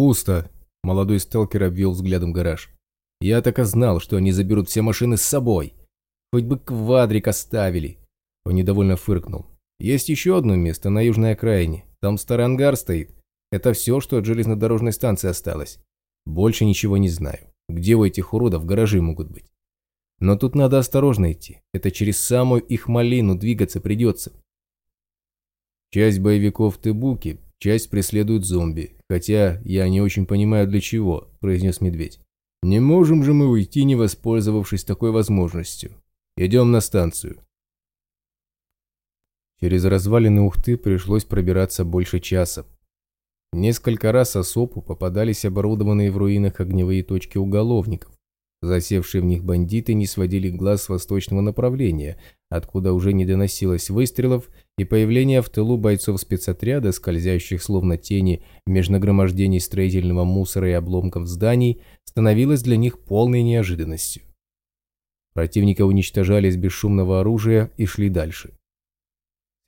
«Пусто!» – молодой сталкер обвел взглядом гараж. «Я так и знал, что они заберут все машины с собой. Хоть бы квадрик оставили!» Он недовольно фыркнул. «Есть еще одно место на южной окраине. Там старый ангар стоит. Это все, что от железнодорожной станции осталось. Больше ничего не знаю. Где у этих уродов гаражи могут быть? Но тут надо осторожно идти. Это через самую их малину двигаться придется. Часть боевиков Тебуки, часть преследуют зомби. Хотя я не очень понимаю для чего, произнес медведь. Не можем же мы уйти, не воспользовавшись такой возможностью. Идем на станцию. Через развалины Ухты пришлось пробираться больше часа. Несколько раз осопу попадались оборудованные в руинах огневые точки уголовников. Засевшие в них бандиты не сводили глаз с восточного направления, откуда уже не доносилось выстрелов, и появление в тылу бойцов спецотряда, скользящих словно тени меж нагромождений строительного мусора и обломков зданий, становилось для них полной неожиданностью. Противника уничтожали с бесшумного оружия и шли дальше.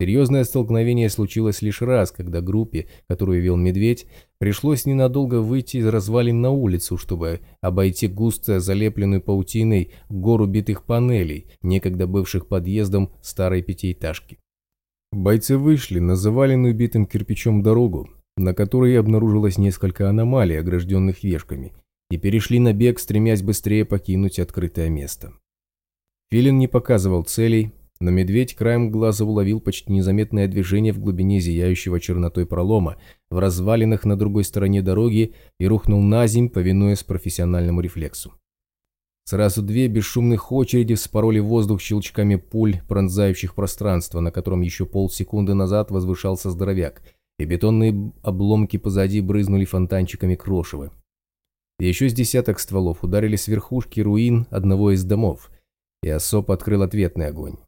Серьезное столкновение случилось лишь раз, когда группе, которую вел медведь, пришлось ненадолго выйти из развалин на улицу, чтобы обойти густо залепленную паутиной гору битых панелей, некогда бывших подъездом старой пятиэтажки. Бойцы вышли на заваленную битым кирпичом дорогу, на которой обнаружилось несколько аномалий, огражденных вешками, и перешли на бег, стремясь быстрее покинуть открытое место. Филин не показывал целей, но медведь краем глаза уловил почти незаметное движение в глубине зияющего чернотой пролома, в развалинах на другой стороне дороги и рухнул на земь, повинуясь профессиональному рефлексу. Сразу две бесшумных очереди вспороли воздух щелчками пуль, пронзающих пространство, на котором еще полсекунды назад возвышался здоровяк, и бетонные обломки позади брызнули фонтанчиками крошева. Еще с десяток стволов ударили с верхушки руин одного из домов, и осоп открыл ответный огонь.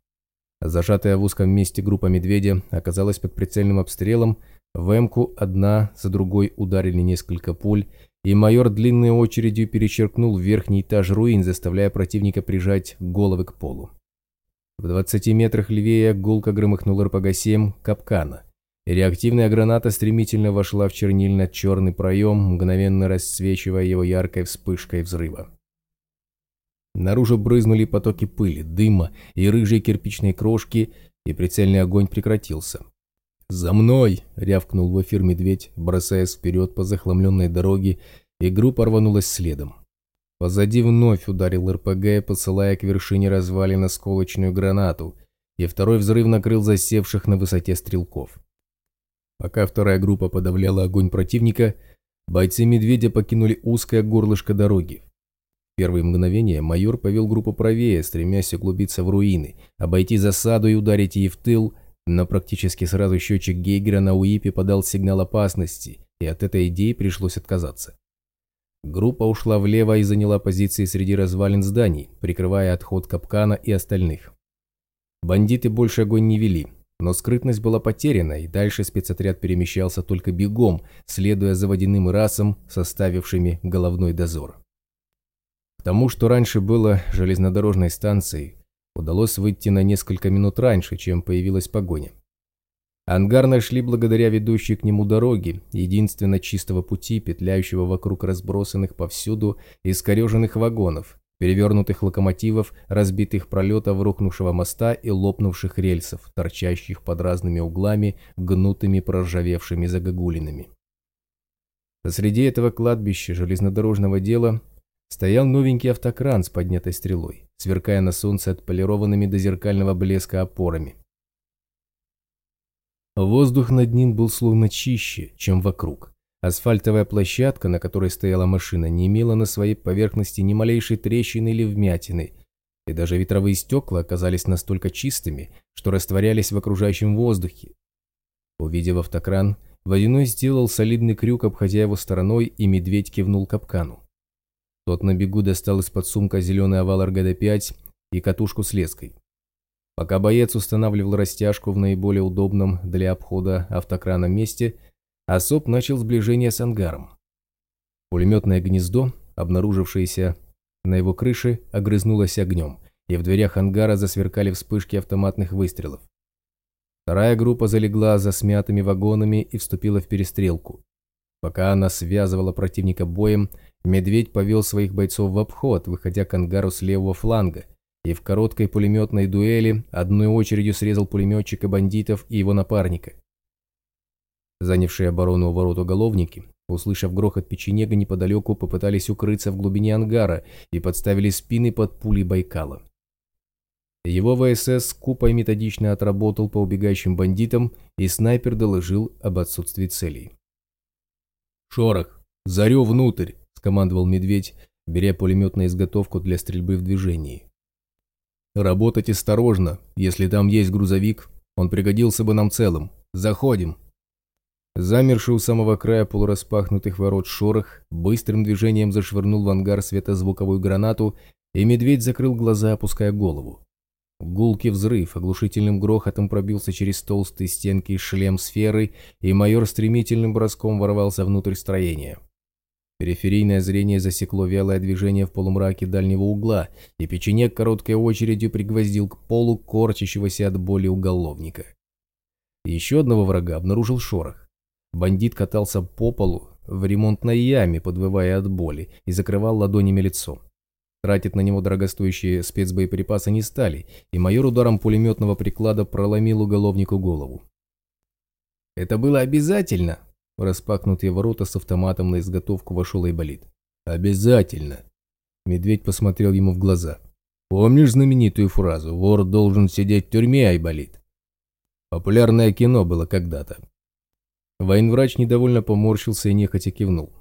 Зажатая в узком месте группа медведя оказалась под прицельным обстрелом, в эмку одна за другой ударили несколько пуль, и майор длинной очередью перечеркнул верхний этаж руин, заставляя противника прижать головы к полу. В 20 метрах левее гулко громыхнул РПГ-7 «Капкана», реактивная граната стремительно вошла в чернильно-черный проем, мгновенно расцвечивая его яркой вспышкой взрыва. Наружу брызнули потоки пыли, дыма и рыжие кирпичные крошки, и прицельный огонь прекратился. «За мной!» — рявкнул в эфир медведь, бросаясь вперед по захламленной дороге, и группа рванулась следом. Позади вновь ударил РПГ, посылая к вершине развалин осколочную гранату, и второй взрыв накрыл засевших на высоте стрелков. Пока вторая группа подавляла огонь противника, бойцы «Медведя» покинули узкое горлышко дороги, первые мгновения майор повел группу правее, стремясь углубиться в руины, обойти засаду и ударить ей в тыл, но практически сразу счетчик Гейгера на УИПе подал сигнал опасности, и от этой идеи пришлось отказаться. Группа ушла влево и заняла позиции среди развалин зданий, прикрывая отход Капкана и остальных. Бандиты больше огонь не вели, но скрытность была потеряна, и дальше спецотряд перемещался только бегом, следуя за водяным расом, составившими головной дозор тому, что раньше было железнодорожной станцией, удалось выйти на несколько минут раньше, чем появилась погоня. Ангар нашли благодаря ведущей к нему дороге, единственно чистого пути, петляющего вокруг разбросанных повсюду искореженных вагонов, перевернутых локомотивов, разбитых пролетов рухнувшего моста и лопнувших рельсов, торчащих под разными углами, гнутыми проржавевшими загогулинами. Среди этого кладбища железнодорожного дела стоял новенький автокран с поднятой стрелой, сверкая на солнце отполированными до зеркального блеска опорами. Воздух над ним был словно чище, чем вокруг. Асфальтовая площадка, на которой стояла машина, не имела на своей поверхности ни малейшей трещины или вмятины, и даже ветровые стекла оказались настолько чистыми, что растворялись в окружающем воздухе. Увидев автокран, Водяной сделал солидный крюк, обходя его стороной, и медведь кивнул капкану. Тот на бегу достал из-под сумка зеленый овал РГД-5 и катушку с леской. Пока боец устанавливал растяжку в наиболее удобном для обхода автокрана месте, Особ начал сближение с ангаром. Пулеметное гнездо, обнаружившееся на его крыше, огрызнулось огнем, и в дверях ангара засверкали вспышки автоматных выстрелов. Вторая группа залегла за смятыми вагонами и вступила в перестрелку. Пока она связывала противника боем, Медведь повел своих бойцов в обход, выходя к ангару с левого фланга, и в короткой пулеметной дуэли одной очередью срезал пулеметчика бандитов и его напарника. Занявшие оборону у ворот уголовники, услышав грохот печенега неподалеку, попытались укрыться в глубине ангара и подставили спины под пули Байкала. Его ВСС скупо и методично отработал по убегающим бандитам, и снайпер доложил об отсутствии целей. «Шорох! Зарю внутрь!» – скомандовал медведь, беря пулемет на изготовку для стрельбы в движении. «Работать осторожно. Если там есть грузовик, он пригодился бы нам целым. Заходим!» Замерший у самого края полураспахнутых ворот шорох быстрым движением зашвырнул в ангар светозвуковую гранату, и медведь закрыл глаза, опуская голову. Гулкий взрыв оглушительным грохотом пробился через толстые стенки шлем сферы, и майор стремительным броском ворвался внутрь строения. Периферийное зрение засекло вялое движение в полумраке дальнего угла, и печенек короткой очередью пригвоздил к полу корчащегося от боли уголовника. Еще одного врага обнаружил шорох. Бандит катался по полу в ремонтной яме, подвывая от боли, и закрывал ладонями лицо. Тратить на него дорогостоящие спецбоеприпасы не стали, и майор ударом пулеметного приклада проломил уголовнику голову. «Это было обязательно?» В распахнутые ворота с автоматом на изготовку вошел Айболит. «Обязательно!» Медведь посмотрел ему в глаза. «Помнишь знаменитую фразу «Вор должен сидеть в тюрьме, Айболит»?» Популярное кино было когда-то. Военврач недовольно поморщился и нехотя кивнул.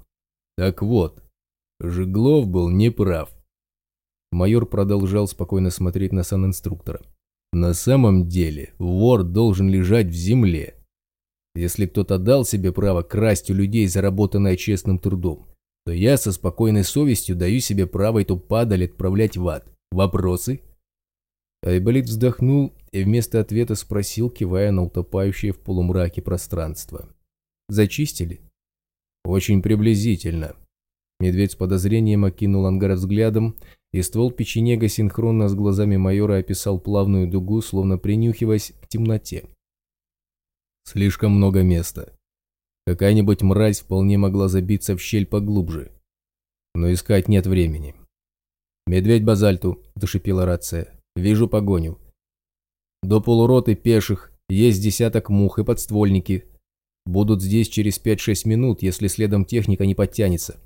«Так вот, Жиглов был неправ. Майор продолжал спокойно смотреть на санинструктора. «На самом деле вор должен лежать в земле. Если кто-то дал себе право красть у людей, заработанное честным трудом, то я со спокойной совестью даю себе право эту падаль отправлять в ад. Вопросы?» Айболит вздохнул и вместо ответа спросил, кивая на утопающее в полумраке пространство. «Зачистили?» «Очень приблизительно». Медведь с подозрением окинул ангар взглядом, и ствол печенега синхронно с глазами майора описал плавную дугу, словно принюхиваясь к темноте. Слишком много места. Какая-нибудь мразь вполне могла забиться в щель поглубже. Но искать нет времени. «Медведь базальту», – зашипела рация. «Вижу погоню. До полуроты пеших, есть десяток мух и подствольники. Будут здесь через 5-6 минут, если следом техника не подтянется.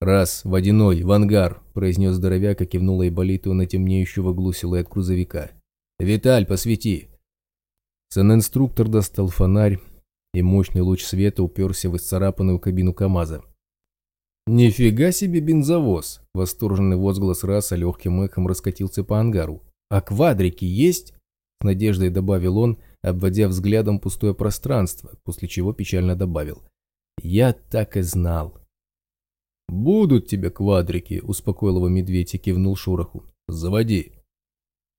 «Раз, водяной, в ангар», – произнес здоровяк и кивнул Айболиту на темнеющую в углу силуэт грузовика. «Виталь, посвети!» Сан-инструктор достал фонарь, и мощный луч света уперся в исцарапанную кабину КамАЗа. «Нифига себе бензовоз!» – восторженный возглас раса легким эхом раскатился по ангару. «А квадрики есть?» – с надеждой добавил он, обводя взглядом пустое пространство, после чего печально добавил. «Я так и знал!» «Будут тебе квадрики», – успокоил его медведь и кивнул Шороху. «Заводи».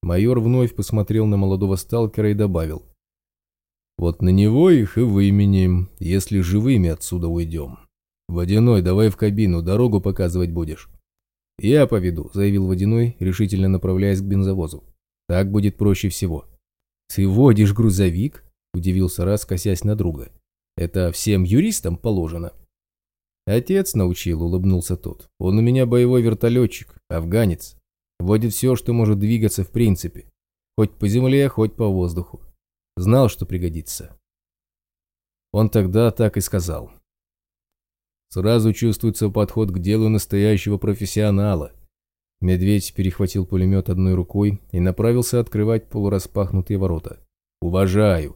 Майор вновь посмотрел на молодого сталкера и добавил. «Вот на него их и выменим, если живыми отсюда уйдем. Водяной, давай в кабину, дорогу показывать будешь». «Я поведу», – заявил Водяной, решительно направляясь к бензовозу. «Так будет проще всего». «Ты водишь грузовик?» – удивился раз, косясь на друга. «Это всем юристам положено». Отец научил, улыбнулся тот. Он у меня боевой вертолетчик, афганец. Водит все, что может двигаться в принципе. Хоть по земле, хоть по воздуху. Знал, что пригодится. Он тогда так и сказал. Сразу чувствуется подход к делу настоящего профессионала. Медведь перехватил пулемет одной рукой и направился открывать полураспахнутые ворота. «Уважаю.